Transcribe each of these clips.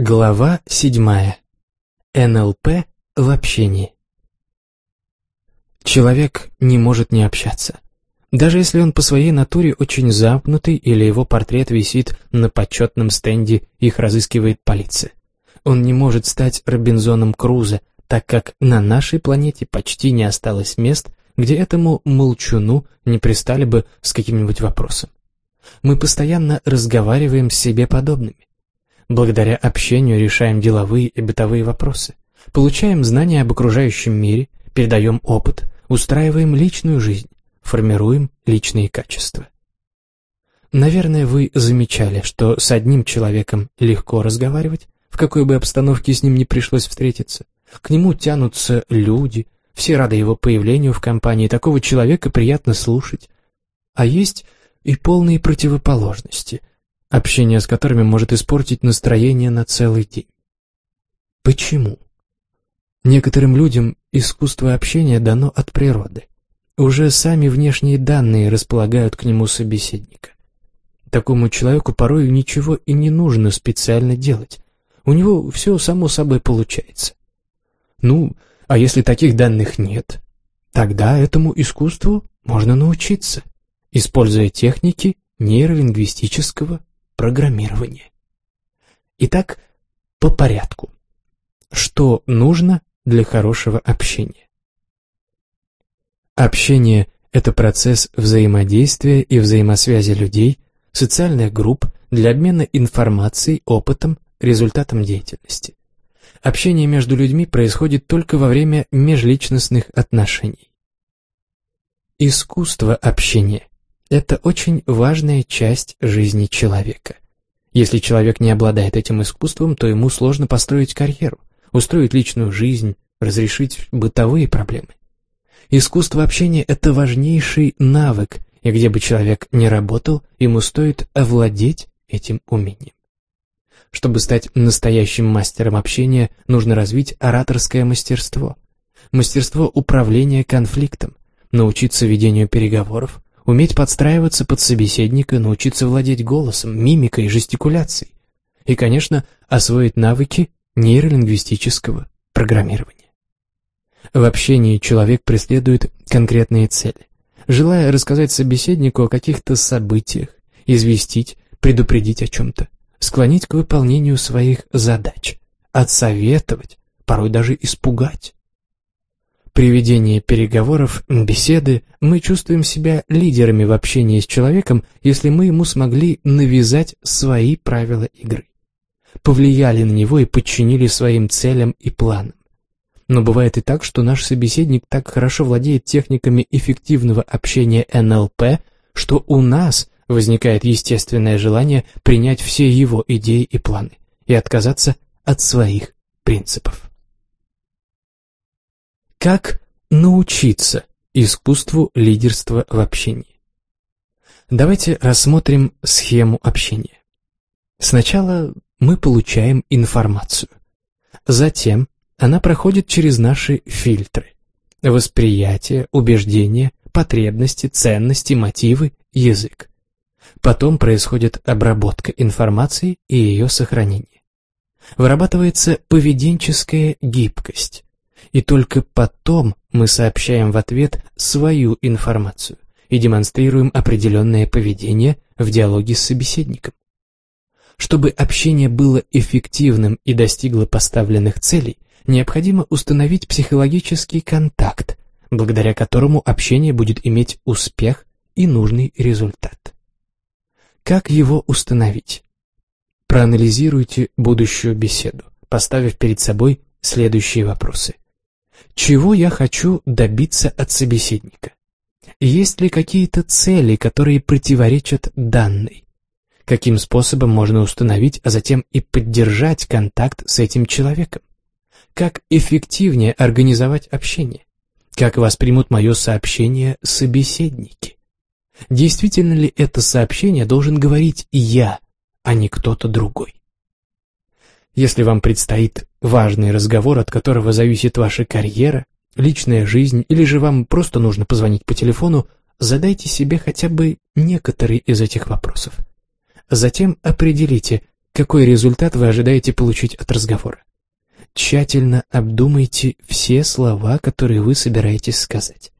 Глава седьмая. НЛП в общении. Человек не может не общаться. Даже если он по своей натуре очень замкнутый или его портрет висит на почетном стенде, их разыскивает полиция. Он не может стать Робинзоном Крузо, так как на нашей планете почти не осталось мест, где этому молчуну не пристали бы с каким-нибудь вопросом. Мы постоянно разговариваем с себе подобными. Благодаря общению решаем деловые и бытовые вопросы, получаем знания об окружающем мире, передаем опыт, устраиваем личную жизнь, формируем личные качества. Наверное, вы замечали, что с одним человеком легко разговаривать, в какой бы обстановке с ним ни пришлось встретиться. К нему тянутся люди, все рады его появлению в компании, такого человека приятно слушать. А есть и полные противоположности, общение с которыми может испортить настроение на целый день. Почему? Некоторым людям искусство общения дано от природы. Уже сами внешние данные располагают к нему собеседника. Такому человеку порой ничего и не нужно специально делать. У него все само собой получается. Ну, а если таких данных нет, тогда этому искусству можно научиться, используя техники нейролингвистического программирования. Итак, по порядку. Что нужно для хорошего общения? Общение – это процесс взаимодействия и взаимосвязи людей, социальных групп для обмена информацией, опытом, результатом деятельности. Общение между людьми происходит только во время межличностных отношений. Искусство общения это очень важная часть жизни человека. Если человек не обладает этим искусством, то ему сложно построить карьеру, устроить личную жизнь, разрешить бытовые проблемы. Искусство общения – это важнейший навык, и где бы человек ни работал, ему стоит овладеть этим умением. Чтобы стать настоящим мастером общения, нужно развить ораторское мастерство, мастерство управления конфликтом, научиться ведению переговоров, уметь подстраиваться под собеседника, научиться владеть голосом, мимикой, жестикуляцией. И, конечно, освоить навыки нейролингвистического программирования. В общении человек преследует конкретные цели. Желая рассказать собеседнику о каких-то событиях, известить, предупредить о чем-то, склонить к выполнению своих задач, отсоветовать, порой даже испугать. При ведении переговоров, беседы мы чувствуем себя лидерами в общении с человеком, если мы ему смогли навязать свои правила игры. Повлияли на него и подчинили своим целям и планам. Но бывает и так, что наш собеседник так хорошо владеет техниками эффективного общения НЛП, что у нас возникает естественное желание принять все его идеи и планы и отказаться от своих принципов. Как научиться искусству лидерства в общении? Давайте рассмотрим схему общения. Сначала мы получаем информацию. Затем она проходит через наши фильтры. Восприятие, убеждения, потребности, ценности, мотивы, язык. Потом происходит обработка информации и ее сохранение. Вырабатывается поведенческая гибкость, и только потом мы сообщаем в ответ свою информацию и демонстрируем определенное поведение в диалоге с собеседником. Чтобы общение было эффективным и достигло поставленных целей, необходимо установить психологический контакт, благодаря которому общение будет иметь успех и нужный результат. Как его установить? Проанализируйте будущую беседу, поставив перед собой следующие вопросы – чего я хочу добиться от собеседника? Есть ли какие-то цели, которые противоречат данной? Каким способом можно установить, а затем и поддержать контакт с этим человеком? Как эффективнее организовать общение? Как воспримут мое сообщение собеседники? Действительно ли это сообщение должен говорить я, а не кто-то другой? Если вам предстоит важный разговор, от которого зависит ваша карьера, личная жизнь, или же вам просто нужно позвонить по телефону, задайте себе хотя бы некоторые из этих вопросов. Затем определите, какой результат вы ожидаете получить от разговора. Тщательно обдумайте все слова, которые вы собираетесь сказать.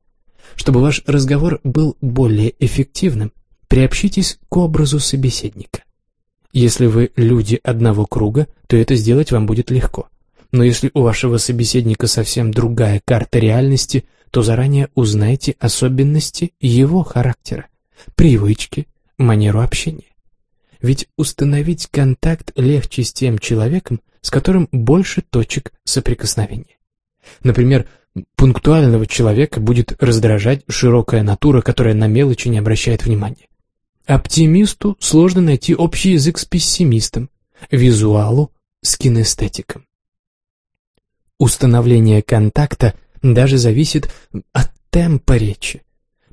Чтобы ваш разговор был более эффективным, приобщитесь к образу собеседника. Если вы люди одного круга, то это сделать вам будет легко. Но если у вашего собеседника совсем другая карта реальности, то заранее узнайте особенности его характера, привычки, манеру общения. Ведь установить контакт легче с тем человеком, с которым больше точек соприкосновения. Например, пунктуального человека будет раздражать широкая натура, которая на мелочи не обращает внимания. Оптимисту сложно найти общий язык с пессимистом, визуалу с кинестетиком. Установление контакта даже зависит от темпа речи.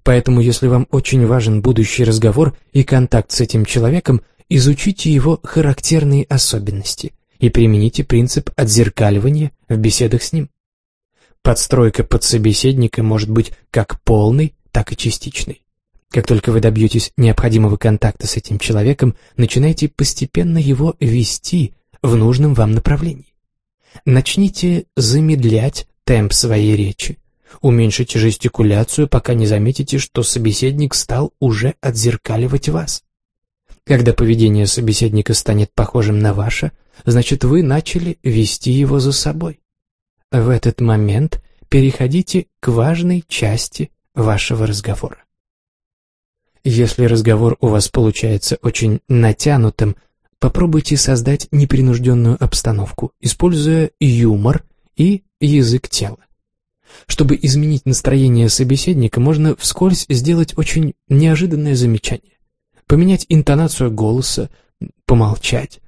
Поэтому, если вам очень важен будущий разговор и контакт с этим человеком, изучите его характерные особенности и примените принцип отзеркаливания в беседах с ним. Подстройка под собеседника может быть как полной, так и частичной. Как только вы добьетесь необходимого контакта с этим человеком, начинайте постепенно его вести в нужном вам направлении. Начните замедлять темп своей речи. Уменьшите жестикуляцию, пока не заметите, что собеседник стал уже отзеркаливать вас. Когда поведение собеседника станет похожим на ваше, значит вы начали вести его за собой. В этот момент переходите к важной части вашего разговора. Если разговор у вас получается очень натянутым, попробуйте создать непринужденную обстановку, используя юмор и язык тела. Чтобы изменить настроение собеседника, можно вскользь сделать очень неожиданное замечание поменять интонацию голоса, помолчать,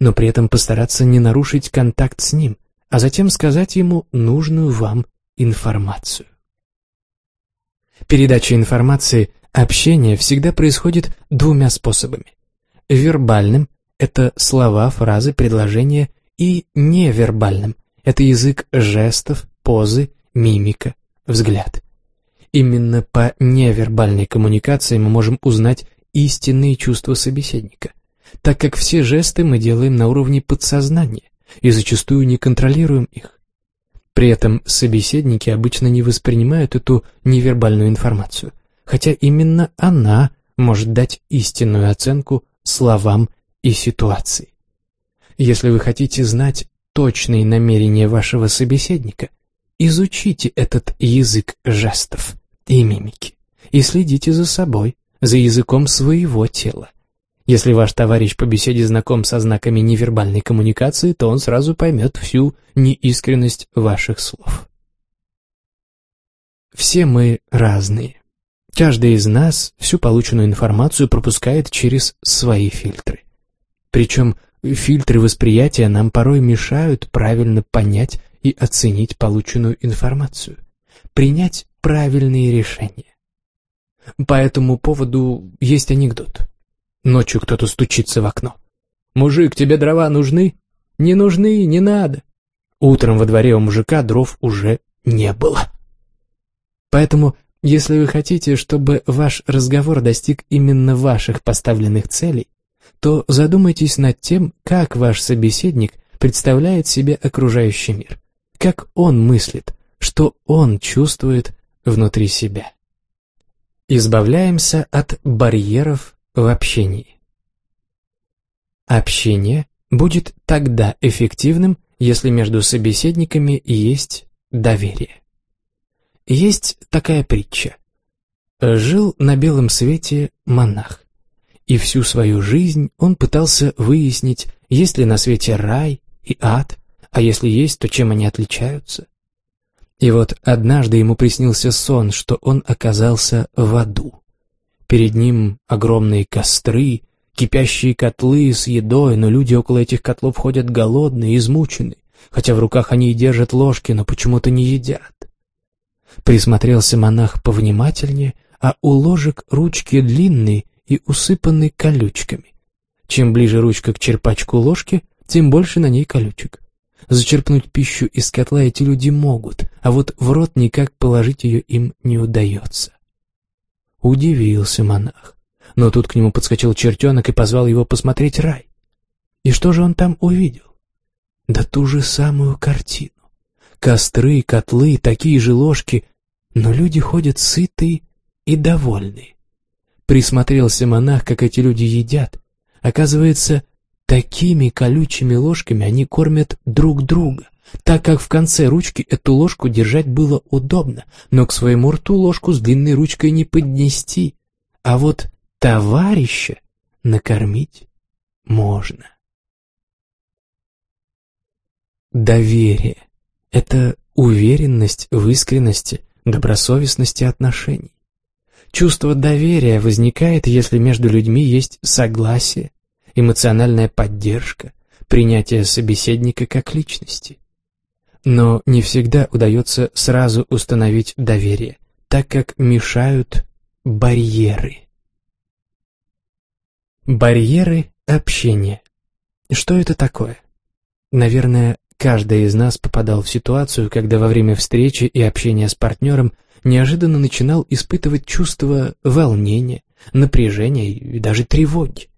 но при этом постараться не нарушить контакт с ним, а затем сказать ему нужную вам информацию. Передача информации, общение всегда происходит двумя способами. Вербальным – это слова, фразы, предложения, и невербальным – это язык жестов, позы, мимика, взгляд. Именно по невербальной коммуникации мы можем узнать истинные чувства собеседника, так как все жесты мы делаем на уровне подсознания и зачастую не контролируем их. При этом собеседники обычно не воспринимают эту невербальную информацию, хотя именно она может дать истинную оценку словам и ситуации. Если вы хотите знать точные намерения вашего собеседника, изучите этот язык жестов и мимики и следите за собой, за языком своего тела. Если ваш товарищ по беседе знаком со знаками невербальной коммуникации, то он сразу поймет всю неискренность ваших слов. Все мы разные. Каждый из нас всю полученную информацию пропускает через свои фильтры. Причем фильтры восприятия нам порой мешают правильно понять и оценить полученную информацию, принять правильные решения. По этому поводу есть анекдот. Ночью кто-то стучится в окно. «Мужик, тебе дрова нужны?» «Не нужны, не надо». Утром во дворе у мужика дров уже не было. Поэтому, если вы хотите, чтобы ваш разговор достиг именно ваших поставленных целей, то задумайтесь над тем, как ваш собеседник представляет себе окружающий мир, как он мыслит, что он чувствует внутри себя. Избавляемся от барьеров в общении. Общение будет тогда эффективным, если между собеседниками есть доверие. Есть такая притча. Жил на белом свете монах, и всю свою жизнь он пытался выяснить, есть ли на свете рай и ад, а если есть, то чем они отличаются. И вот однажды ему приснился сон, что он оказался в аду. Перед ним огромные костры, кипящие котлы с едой, но люди около этих котлов ходят голодные, измученные, хотя в руках они и держат ложки, но почему-то не едят. Присмотрелся монах повнимательнее, а у ложек ручки длинные и усыпаны колючками. Чем ближе ручка к черпачку ложки, тем больше на ней колючек. Зачерпнуть пищу из котла эти люди могут, а вот в рот никак положить ее им не удается. Удивился монах. Но тут к нему подскочил чертенок и позвал его посмотреть рай. И что же он там увидел? Да ту же самую картину. Костры, котлы, такие же ложки, но люди ходят сытые и довольные. Присмотрелся монах, как эти люди едят. Оказывается, такими колючими ложками они кормят друг друга, так как в конце ручки эту ложку держать было удобно, но к своему рту ложку с длинной ручкой не поднести, а вот товарища накормить можно. Доверие — это уверенность в искренности, добросовестности отношений. Чувство доверия возникает, если между людьми есть согласие, эмоциональная поддержка, принятие собеседника как личности. Но не всегда удается сразу установить доверие, так как мешают барьеры. Барьеры общения. Что это такое? Наверное, каждый из нас попадал в ситуацию, когда во время встречи и общения с партнером неожиданно начинал испытывать чувство волнения, напряжения и даже тревоги.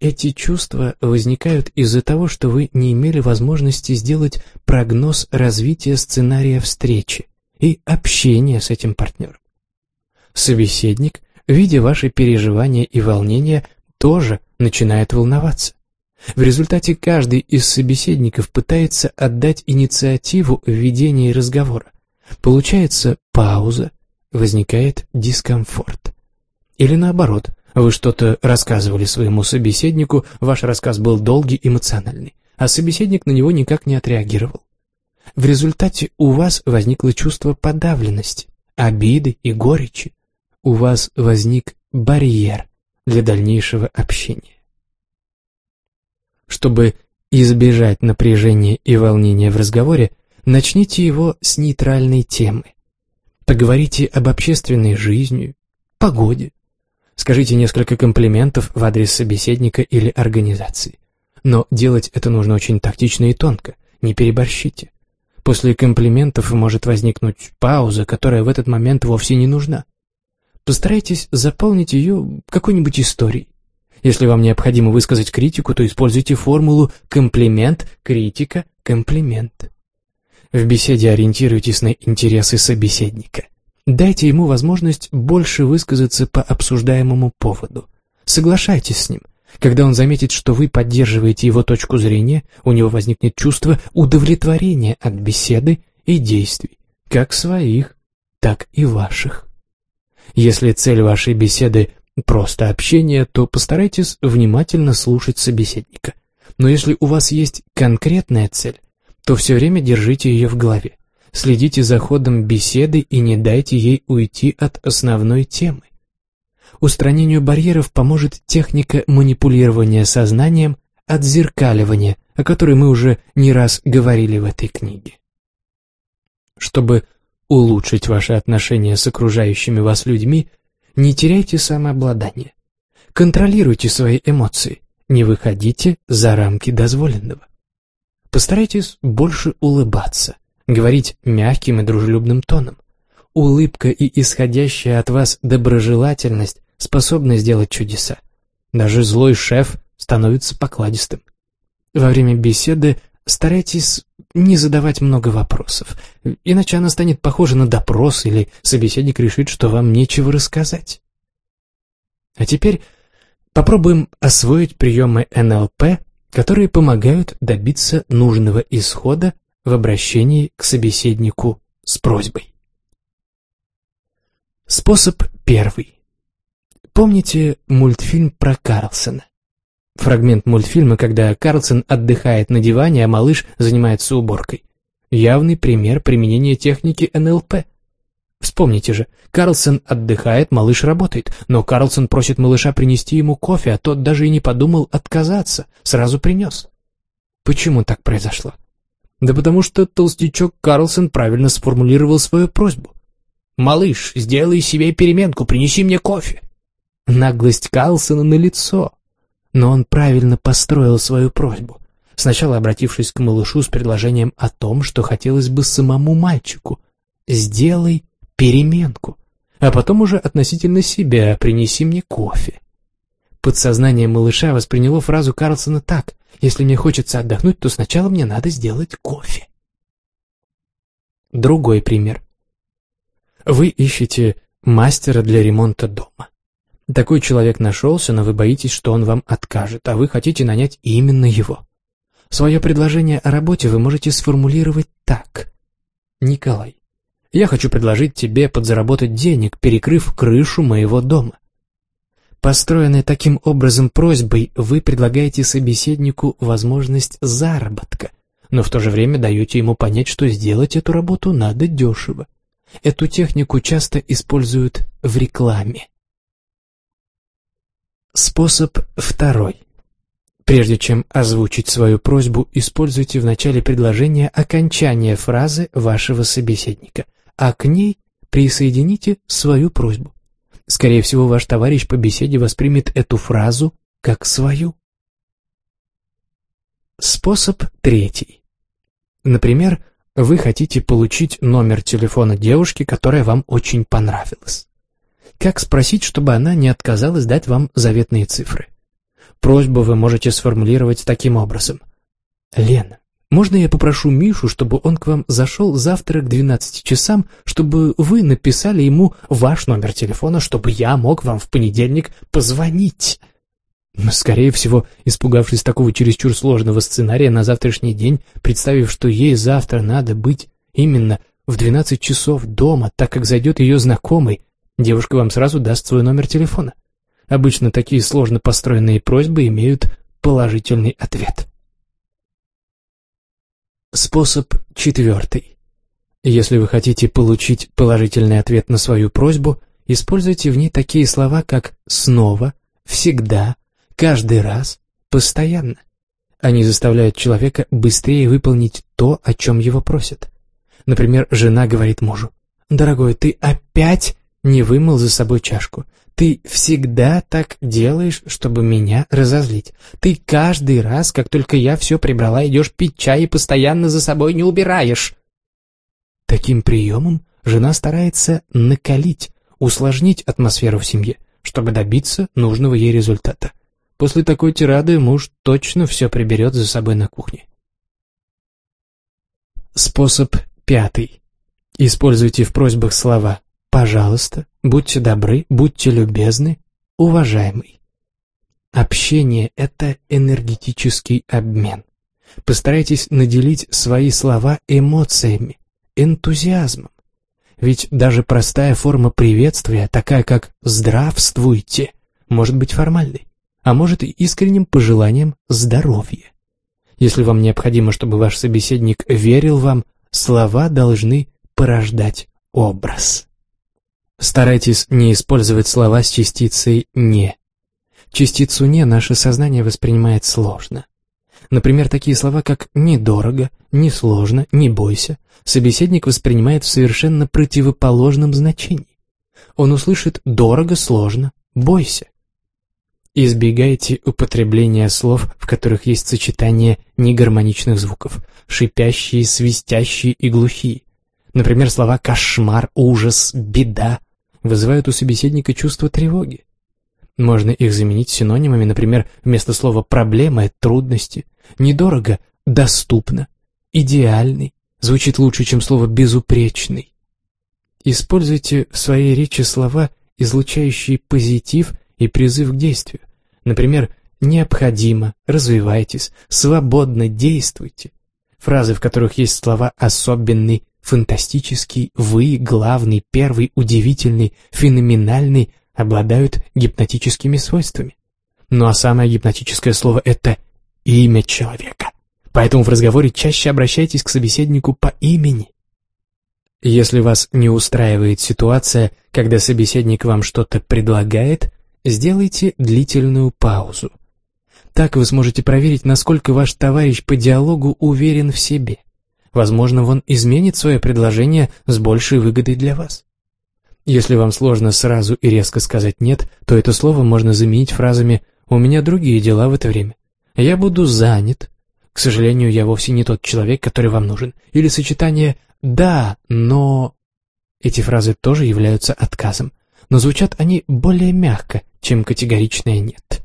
Эти чувства возникают из-за того, что вы не имели возможности сделать прогноз развития сценария встречи и общения с этим партнером. Собеседник, видя ваши переживания и волнения, тоже начинает волноваться. В результате каждый из собеседников пытается отдать инициативу в ведении разговора. Получается пауза, возникает дискомфорт. Или наоборот, вы что-то рассказывали своему собеседнику, ваш рассказ был долгий, эмоциональный, а собеседник на него никак не отреагировал. В результате у вас возникло чувство подавленности, обиды и горечи. У вас возник барьер для дальнейшего общения. Чтобы избежать напряжения и волнения в разговоре, начните его с нейтральной темы. Поговорите об общественной жизни, погоде. Скажите несколько комплиментов в адрес собеседника или организации. Но делать это нужно очень тактично и тонко, не переборщите. После комплиментов может возникнуть пауза, которая в этот момент вовсе не нужна. Постарайтесь заполнить ее какой-нибудь историей. Если вам необходимо высказать критику, то используйте формулу «комплимент», «критика», «комплимент». В беседе ориентируйтесь на интересы собеседника. Дайте ему возможность больше высказаться по обсуждаемому поводу. Соглашайтесь с ним. Когда он заметит, что вы поддерживаете его точку зрения, у него возникнет чувство удовлетворения от беседы и действий, как своих, так и ваших. Если цель вашей беседы просто общение, то постарайтесь внимательно слушать собеседника. Но если у вас есть конкретная цель, то все время держите ее в голове. Следите за ходом беседы и не дайте ей уйти от основной темы. Устранению барьеров поможет техника манипулирования сознанием, отзеркаливания, о которой мы уже не раз говорили в этой книге. Чтобы улучшить ваши отношения с окружающими вас людьми, не теряйте самообладание. Контролируйте свои эмоции, не выходите за рамки дозволенного. Постарайтесь больше улыбаться, говорить мягким и дружелюбным тоном. Улыбка и исходящая от вас доброжелательность способны сделать чудеса. Даже злой шеф становится покладистым. Во время беседы старайтесь не задавать много вопросов, иначе она станет похожа на допрос или собеседник решит, что вам нечего рассказать. А теперь попробуем освоить приемы НЛП которые помогают добиться нужного исхода в обращении к собеседнику с просьбой. Способ первый. Помните мультфильм про Карлсона? Фрагмент мультфильма, когда Карлсон отдыхает на диване, а малыш занимается уборкой. Явный пример применения техники НЛП. Вспомните же, Карлсон отдыхает, малыш работает, но Карлсон просит малыша принести ему кофе, а тот даже и не подумал отказаться, сразу принес. Почему так произошло? Да потому что толстячок Карлсон правильно сформулировал свою просьбу. «Малыш, сделай себе переменку, принеси мне кофе». Наглость Карлсона на лицо, но он правильно построил свою просьбу, сначала обратившись к малышу с предложением о том, что хотелось бы самому мальчику. «Сделай переменку, а потом уже относительно себя «принеси мне кофе». Подсознание малыша восприняло фразу Карлсона так Если мне хочется отдохнуть, то сначала мне надо сделать кофе. Другой пример. Вы ищете мастера для ремонта дома. Такой человек нашелся, но вы боитесь, что он вам откажет, а вы хотите нанять именно его. Свое предложение о работе вы можете сформулировать так. Николай, я хочу предложить тебе подзаработать денег, перекрыв крышу моего дома. Построенной таким образом просьбой, вы предлагаете собеседнику возможность заработка, но в то же время даете ему понять, что сделать эту работу надо дешево. Эту технику часто используют в рекламе. Способ второй. Прежде чем озвучить свою просьбу, используйте в начале предложения окончание фразы вашего собеседника, а к ней присоедините свою просьбу. Скорее всего, ваш товарищ по беседе воспримет эту фразу как свою. Способ третий. Например, вы хотите получить номер телефона девушки, которая вам очень понравилась. Как спросить, чтобы она не отказалась дать вам заветные цифры? Просьбу вы можете сформулировать таким образом. «Лена, можно я попрошу Мишу, чтобы он к вам зашел завтра к 12 часам, чтобы вы написали ему ваш номер телефона, чтобы я мог вам в понедельник позвонить?» Но, скорее всего, испугавшись такого чересчур сложного сценария на завтрашний день, представив, что ей завтра надо быть именно в 12 часов дома, так как зайдет ее знакомый, девушка вам сразу даст свой номер телефона. Обычно такие сложно построенные просьбы имеют положительный ответ. Способ четвертый. Если вы хотите получить положительный ответ на свою просьбу, используйте в ней такие слова, как «снова», «всегда», Каждый раз, постоянно. Они заставляют человека быстрее выполнить то, о чем его просят. Например, жена говорит мужу, «Дорогой, ты опять не вымыл за собой чашку. Ты всегда так делаешь, чтобы меня разозлить. Ты каждый раз, как только я все прибрала, идешь пить чай и постоянно за собой не убираешь». Таким приемом жена старается накалить, усложнить атмосферу в семье, чтобы добиться нужного ей результата. После такой тирады муж точно все приберет за собой на кухне. Способ пятый. Используйте в просьбах слова «пожалуйста», «будьте добры», «будьте любезны», «уважаемый». Общение – это энергетический обмен. Постарайтесь наделить свои слова эмоциями, энтузиазмом. Ведь даже простая форма приветствия, такая как «здравствуйте», может быть формальной а может и искренним пожеланием здоровья. Если вам необходимо, чтобы ваш собеседник верил вам, слова должны порождать образ. Старайтесь не использовать слова с частицей «не». Частицу «не» наше сознание воспринимает сложно. Например, такие слова, как «недорого», «несложно», «не бойся» собеседник воспринимает в совершенно противоположном значении. Он услышит «дорого», «сложно», «бойся». Избегайте употребления слов, в которых есть сочетание негармоничных звуков, шипящие, свистящие и глухие. Например, слова «кошмар», «ужас», «беда» вызывают у собеседника чувство тревоги. Можно их заменить синонимами, например, вместо слова «проблема» — «трудности», «недорого» — «доступно», «идеальный» звучит лучше, чем слово «безупречный». Используйте в своей речи слова, излучающие позитив и призыв к действию. Например, «необходимо», «развивайтесь», «свободно действуйте». Фразы, в которых есть слова «особенный», «фантастический», «вы», «главный», «первый», «удивительный», «феноменальный» обладают гипнотическими свойствами. Ну а самое гипнотическое слово – это имя человека. Поэтому в разговоре чаще обращайтесь к собеседнику по имени. Если вас не устраивает ситуация, когда собеседник вам что-то предлагает, Сделайте длительную паузу. Так вы сможете проверить, насколько ваш товарищ по диалогу уверен в себе. Возможно, он изменит свое предложение с большей выгодой для вас. Если вам сложно сразу и резко сказать «нет», то это слово можно заменить фразами «у меня другие дела в это время», «я буду занят», «к сожалению, я вовсе не тот человек, который вам нужен», или сочетание «да, но...» Эти фразы тоже являются отказом, но звучат они более мягко, чем категоричное «нет».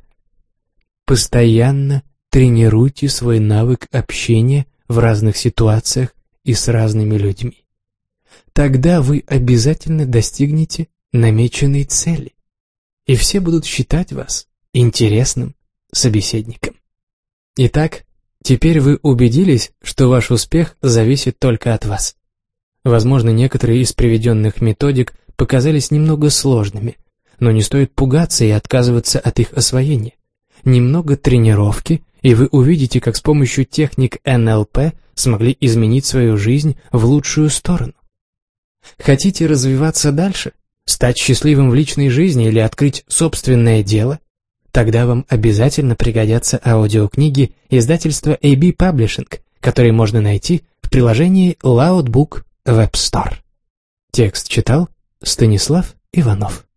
Постоянно тренируйте свой навык общения в разных ситуациях и с разными людьми. Тогда вы обязательно достигнете намеченной цели, и все будут считать вас интересным собеседником. Итак, теперь вы убедились, что ваш успех зависит только от вас. Возможно, некоторые из приведенных методик показались немного сложными, но не стоит пугаться и отказываться от их освоения. Немного тренировки, и вы увидите, как с помощью техник НЛП смогли изменить свою жизнь в лучшую сторону. Хотите развиваться дальше? Стать счастливым в личной жизни или открыть собственное дело? Тогда вам обязательно пригодятся аудиокниги издательства AB Publishing, которые можно найти в приложении Loudbook Web Store. Текст читал Станислав Иванов.